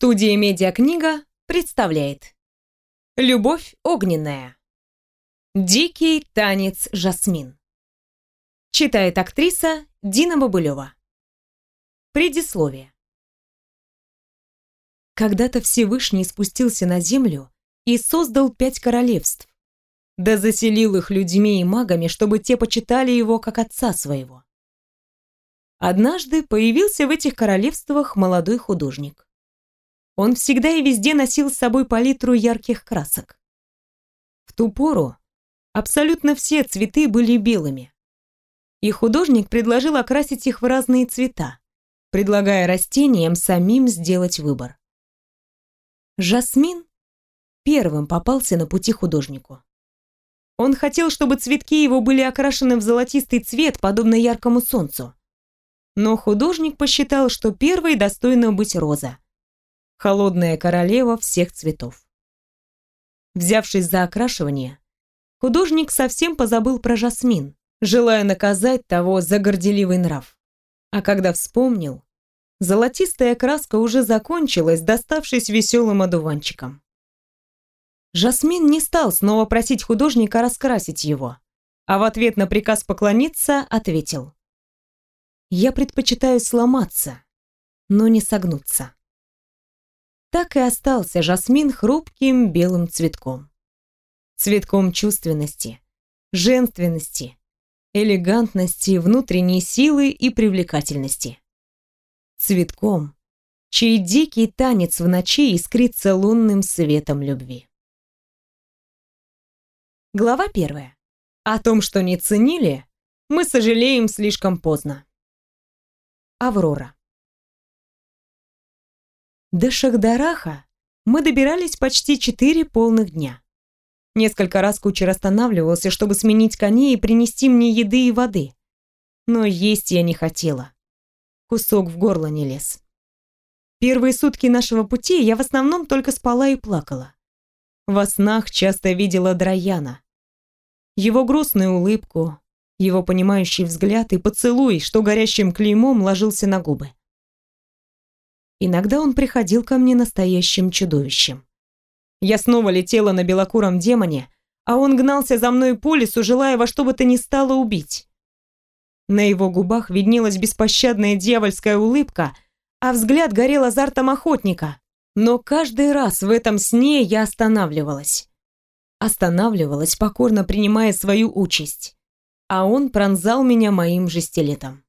Студия «Медиакнига» представляет. Любовь огненная Дикий танец Жасмин Читает актриса Дина Бабылева Предисловие. Когда-то Всевышний спустился на землю и создал пять королевств, да заселил их людьми и магами, чтобы те почитали его как отца своего. Однажды появился в этих королевствах молодой художник. Он всегда и везде носил с собой палитру ярких красок. В ту пору абсолютно все цветы были белыми. И художник предложил окрасить их в разные цвета, предлагая растениям самим сделать выбор. Жасмин первым попался на пути художнику. Он хотел, чтобы цветки его были окрашены в золотистый цвет, подобно яркому солнцу. Но художник посчитал, что первой достойна быть роза холодная королева всех цветов. Взявшись за окрашивание, художник совсем позабыл про Жасмин, желая наказать того за горделивый нрав. А когда вспомнил, золотистая краска уже закончилась, доставшись веселым одуванчиком. Жасмин не стал снова просить художника раскрасить его, а в ответ на приказ поклониться ответил. «Я предпочитаю сломаться, но не согнуться» так и остался жасмин хрупким белым цветком. Цветком чувственности, женственности, элегантности, внутренней силы и привлекательности. Цветком, чей дикий танец в ночи искрится лунным светом любви. Глава первая. О том, что не ценили, мы сожалеем слишком поздно. Аврора. До Шахдараха мы добирались почти четыре полных дня. Несколько раз кучер останавливался, чтобы сменить коней и принести мне еды и воды. Но есть я не хотела. Кусок в горло не лез. Первые сутки нашего пути я в основном только спала и плакала. Во снах часто видела Драяна. Его грустную улыбку, его понимающий взгляд и поцелуй, что горящим клеймом ложился на губы. Иногда он приходил ко мне настоящим чудовищем. Я снова летела на белокуром демоне, а он гнался за мной по лесу, желая во что бы то ни стало убить. На его губах виднелась беспощадная дьявольская улыбка, а взгляд горел азартом охотника. Но каждый раз в этом сне я останавливалась. Останавливалась, покорно принимая свою участь. А он пронзал меня моим же стилетом.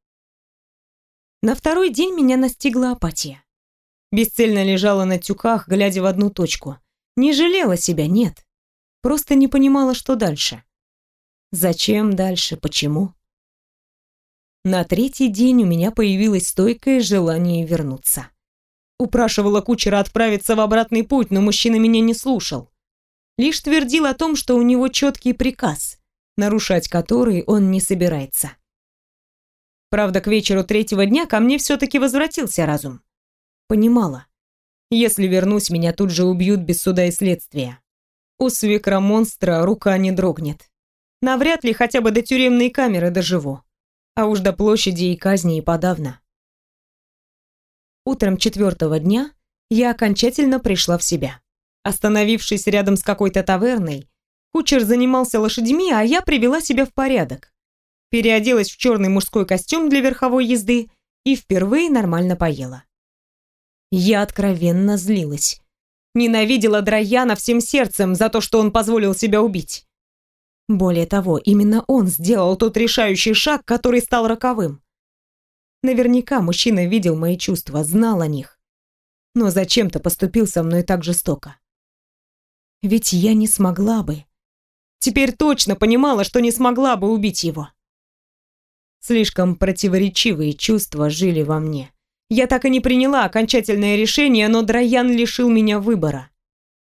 На второй день меня настигла апатия. Бесцельно лежала на тюках, глядя в одну точку. Не жалела себя, нет. Просто не понимала, что дальше. Зачем дальше, почему? На третий день у меня появилось стойкое желание вернуться. Упрашивала кучера отправиться в обратный путь, но мужчина меня не слушал. Лишь твердил о том, что у него четкий приказ, нарушать который он не собирается. Правда, к вечеру третьего дня ко мне все-таки возвратился разум. Понимала. Если вернусь, меня тут же убьют без суда и следствия. У свекра-монстра рука не дрогнет. Навряд ли хотя бы до тюремной камеры доживу. А уж до площади и казни и подавно. Утром четвертого дня я окончательно пришла в себя. Остановившись рядом с какой-то таверной, кучер занимался лошадьми, а я привела себя в порядок. Переоделась в черный мужской костюм для верховой езды и впервые нормально поела. Я откровенно злилась. Ненавидела Драяна всем сердцем за то, что он позволил себя убить. Более того, именно он сделал тот решающий шаг, который стал роковым. Наверняка мужчина видел мои чувства, знал о них. Но зачем-то поступил со мной так жестоко. Ведь я не смогла бы. Теперь точно понимала, что не смогла бы убить его. Слишком противоречивые чувства жили во мне. Я так и не приняла окончательное решение, но Драян лишил меня выбора.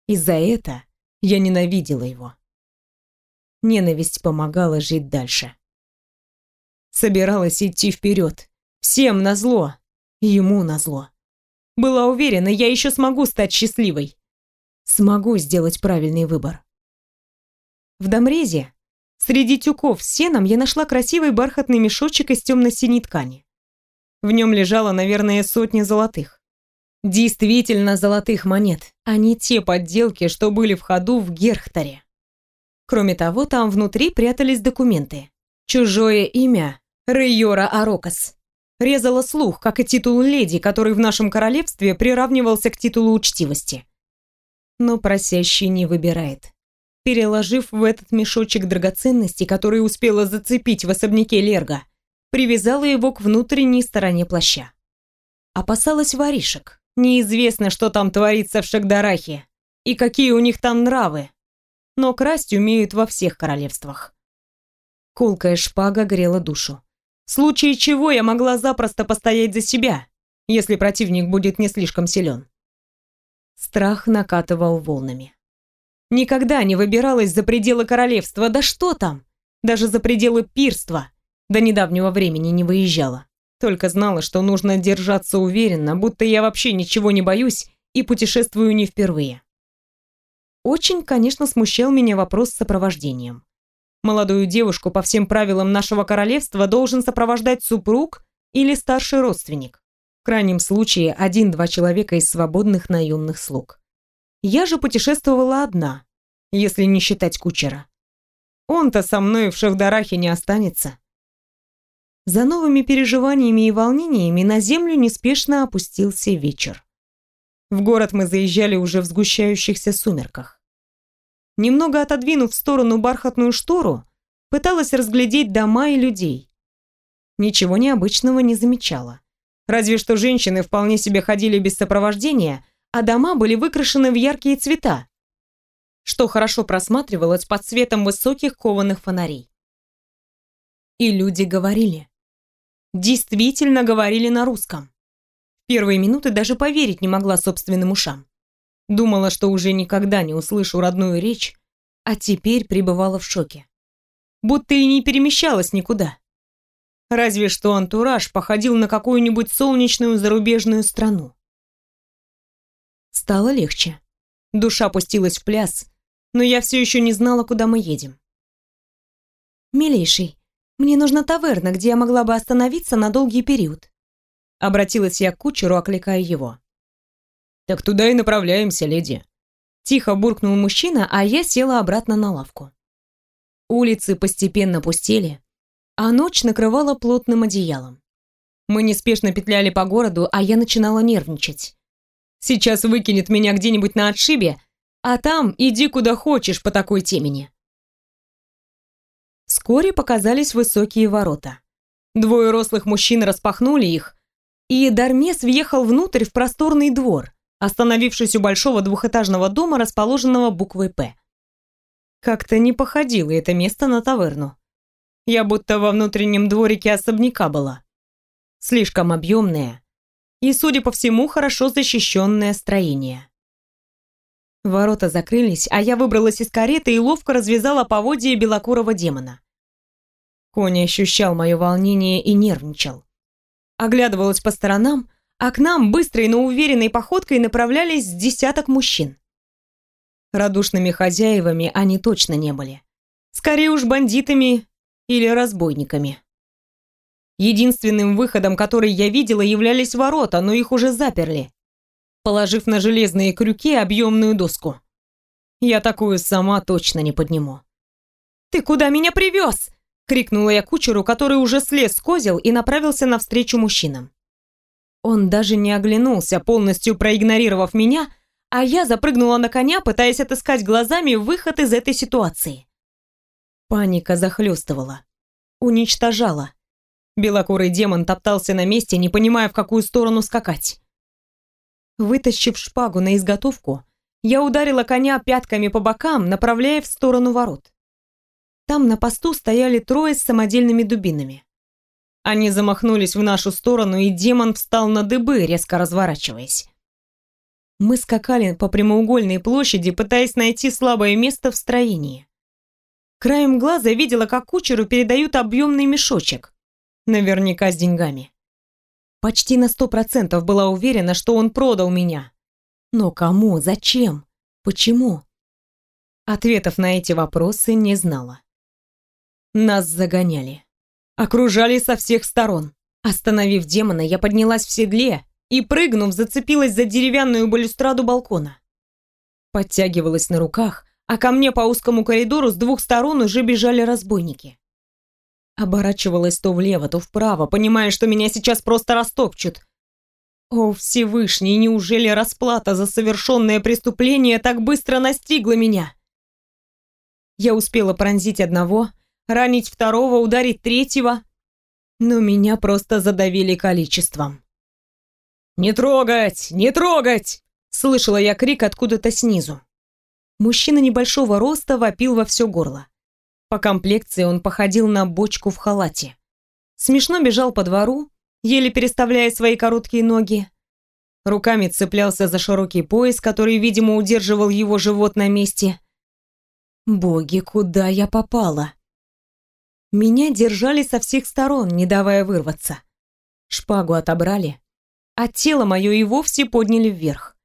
И за это я ненавидела его. Ненависть помогала жить дальше. Собиралась идти вперед, всем назло, ему назло. Была уверена, я еще смогу стать счастливой. Смогу сделать правильный выбор. В Домрезе, среди тюков с сеном, я нашла красивый бархатный мешочек из темно-синей ткани. В нем лежало, наверное, сотни золотых. Действительно золотых монет, а не те подделки, что были в ходу в Герхтаре. Кроме того, там внутри прятались документы. Чужое имя – Рейора Арокас. Резала слух, как и титул леди, который в нашем королевстве приравнивался к титулу учтивости. Но просящий не выбирает. Переложив в этот мешочек драгоценности, который успела зацепить в особняке Лерга, привязала его к внутренней стороне плаща. Опасалась воришек. Неизвестно, что там творится в Шагдарахе и какие у них там нравы, но красть умеют во всех королевствах. Колкая шпага грела душу. В случае чего я могла запросто постоять за себя, если противник будет не слишком силен. Страх накатывал волнами. Никогда не выбиралась за пределы королевства, да что там, даже за пределы пирства, до недавнего времени не выезжала. Только знала, что нужно держаться уверенно, будто я вообще ничего не боюсь и путешествую не впервые. Очень, конечно, смущал меня вопрос с сопровождением. Молодую девушку по всем правилам нашего королевства должен сопровождать супруг или старший родственник. В крайнем случае, один-два человека из свободных наемных слуг. Я же путешествовала одна, если не считать кучера. Он-то со мной в Шевдарахе не останется. За новыми переживаниями и волнениями на землю неспешно опустился вечер. В город мы заезжали уже в сгущающихся сумерках. Немного отодвинув в сторону бархатную штору, пыталась разглядеть дома и людей. Ничего необычного не замечала. Разве что женщины вполне себе ходили без сопровождения, а дома были выкрашены в яркие цвета, что хорошо просматривалось под светом высоких кованых фонарей. И люди говорили действительно говорили на русском. Первые минуты даже поверить не могла собственным ушам. Думала, что уже никогда не услышу родную речь, а теперь пребывала в шоке. Будто и не перемещалась никуда. Разве что антураж походил на какую-нибудь солнечную зарубежную страну. Стало легче. Душа пустилась в пляс, но я все еще не знала, куда мы едем. «Милейший, мне нужна таверна, где я могла бы остановиться на долгий период. Обратилась я к кучеру, окликая его. Так туда и направляемся, леди. Тихо буркнул мужчина, а я села обратно на лавку. Улицы постепенно пустели, а ночь накрывала плотным одеялом. Мы неспешно петляли по городу, а я начинала нервничать. Сейчас выкинет меня где-нибудь на отшибе, а там иди куда хочешь по такой темени. Вскоре показались высокие ворота. Двое рослых мужчин распахнули их, и Дармес въехал внутрь в просторный двор, остановившись у большого двухэтажного дома, расположенного буквой «П». Как-то не походило это место на таверну. Я будто во внутреннем дворике особняка была. Слишком объемное и, судя по всему, хорошо защищенное строение. Ворота закрылись, а я выбралась из кареты и ловко развязала поводья белокурого демона. Конь ощущал мое волнение и нервничал. Оглядывалась по сторонам, а к нам быстрой, но уверенной походкой направлялись десяток мужчин. Радушными хозяевами они точно не были. Скорее уж бандитами или разбойниками. Единственным выходом, который я видела, являлись ворота, но их уже заперли, положив на железные крюки объемную доску. Я такую сама точно не подниму. «Ты куда меня привез?» — крикнула я кучеру, который уже слез с козел и направился навстречу мужчинам. Он даже не оглянулся, полностью проигнорировав меня, а я запрыгнула на коня, пытаясь отыскать глазами выход из этой ситуации. Паника захлестывала, уничтожала. Белокурый демон топтался на месте, не понимая, в какую сторону скакать. Вытащив шпагу на изготовку, я ударила коня пятками по бокам, направляя в сторону ворот. Там на посту стояли трое с самодельными дубинами. Они замахнулись в нашу сторону, и демон встал на дыбы, резко разворачиваясь. Мы скакали по прямоугольной площади, пытаясь найти слабое место в строении. Краем глаза видела, как кучеру передают объемный мешочек. Наверняка с деньгами. Почти на сто процентов была уверена, что он продал меня. Но кому? Зачем? Почему? Ответов на эти вопросы не знала. Нас загоняли. Окружали со всех сторон. Остановив демона, я поднялась в седле и, прыгнув, зацепилась за деревянную балюстраду балкона. Подтягивалась на руках, а ко мне по узкому коридору с двух сторон уже бежали разбойники. Оборачивалась то влево, то вправо, понимая, что меня сейчас просто растопчут. О, Всевышний, неужели расплата за совершенное преступление так быстро настигла меня? Я успела пронзить одного, ранить второго, ударить третьего, но меня просто задавили количеством. «Не трогать! Не трогать!» Слышала я крик откуда-то снизу. Мужчина небольшого роста вопил во все горло. По комплекции он походил на бочку в халате. Смешно бежал по двору, еле переставляя свои короткие ноги. Руками цеплялся за широкий пояс, который, видимо, удерживал его живот на месте. Боги, куда я попала? Меня держали со всех сторон, не давая вырваться. Шпагу отобрали, а тело мое и вовсе подняли вверх.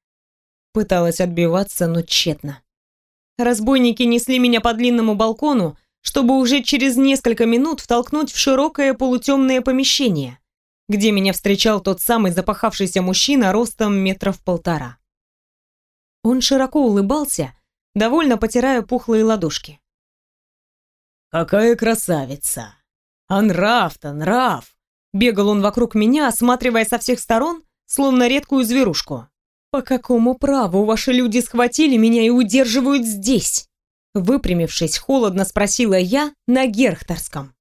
Пыталась отбиваться, но тщетно. Разбойники несли меня по длинному балкону, чтобы уже через несколько минут втолкнуть в широкое полутемное помещение, где меня встречал тот самый запахавшийся мужчина ростом метров полтора. Он широко улыбался, довольно потирая пухлые ладошки. «Какая красавица! А нрав-то, нрав!» Бегал он вокруг меня, осматривая со всех сторон, словно редкую зверушку. «По какому праву ваши люди схватили меня и удерживают здесь?» Выпрямившись, холодно спросила я на герхтерском.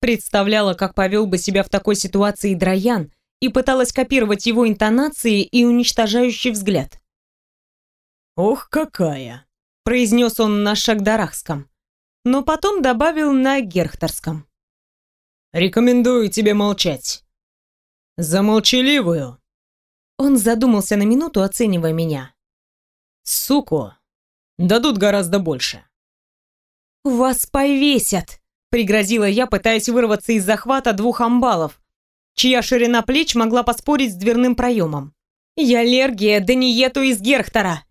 Представляла, как повел бы себя в такой ситуации Драян, и пыталась копировать его интонации и уничтожающий взгляд. «Ох, какая!» – произнес он на шагдарахском, но потом добавил на герхтерском. «Рекомендую тебе молчать. За молчаливую!» Он задумался на минуту, оценивая меня. «Суку! Дадут гораздо больше!» «Вас повесят!» – пригрозила я, пытаясь вырваться из захвата двух амбалов, чья ширина плеч могла поспорить с дверным проемом. «Я Лергия Даниету из Герхтора!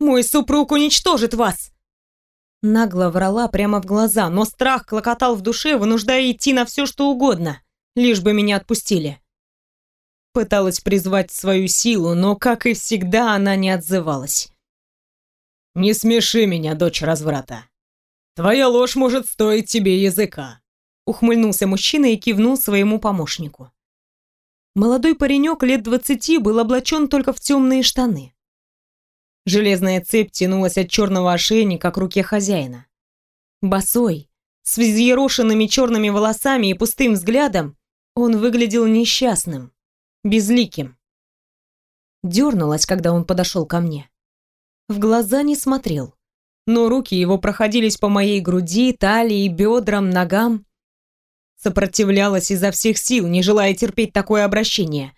Мой супруг уничтожит вас!» Нагло врала прямо в глаза, но страх клокотал в душе, вынуждая идти на все, что угодно, лишь бы меня отпустили. Пыталась призвать свою силу, но, как и всегда, она не отзывалась. «Не смеши меня, дочь разврата. Твоя ложь может стоить тебе языка», ухмыльнулся мужчина и кивнул своему помощнику. Молодой паренек лет двадцати был облачен только в темные штаны. Железная цепь тянулась от черного ошейника к руке хозяина. Босой, с взъерошенными черными волосами и пустым взглядом, он выглядел несчастным, безликим. Дернулась, когда он подошел ко мне. В глаза не смотрел, но руки его проходились по моей груди, талии, бедрам, ногам. Сопротивлялась изо всех сил, не желая терпеть такое обращение.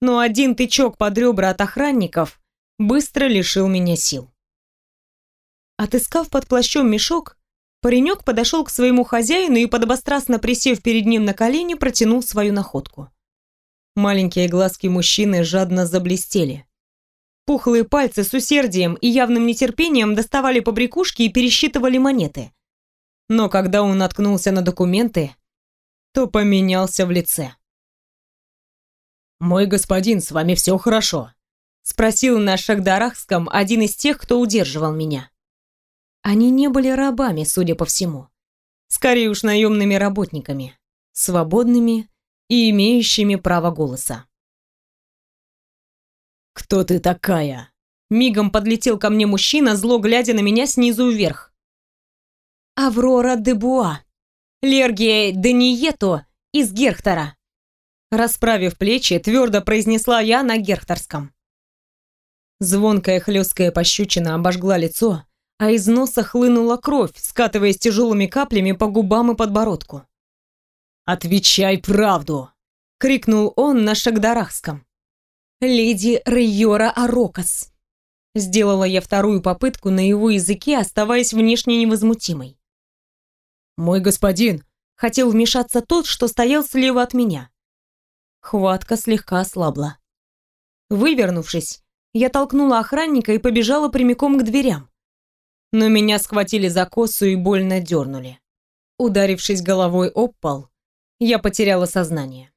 Но один тычок под ребра от охранников быстро лишил меня сил. Отыскав под плащом мешок, паренек подошел к своему хозяину и, подобострастно присев перед ним на колени, протянул свою находку. Маленькие глазки мужчины жадно заблестели. Пухлые пальцы с усердием и явным нетерпением доставали побрякушки и пересчитывали монеты. Но когда он наткнулся на документы, то поменялся в лице. «Мой господин, с вами все хорошо», Спросил на Шагдарахском один из тех, кто удерживал меня. Они не были рабами, судя по всему. Скорее уж наемными работниками, свободными и имеющими право голоса. «Кто ты такая?» Мигом подлетел ко мне мужчина, зло глядя на меня снизу вверх. «Аврора де Буа, Лергия Данието из Герхтора». Расправив плечи, твердо произнесла я на герхторском. Звонкая хлесткая пощечина обожгла лицо, а из носа хлынула кровь, скатываясь тяжелыми каплями по губам и подбородку. «Отвечай правду!» — крикнул он на шагдарахском. «Леди Рейора Арокас!» Сделала я вторую попытку на его языке, оставаясь внешне невозмутимой. «Мой господин!» — хотел вмешаться тот, что стоял слева от меня. Хватка слегка ослабла. Вывернувшись, я толкнула охранника и побежала прямиком к дверям. Но меня схватили за косу и больно дернули. Ударившись головой об пол, я потеряла сознание.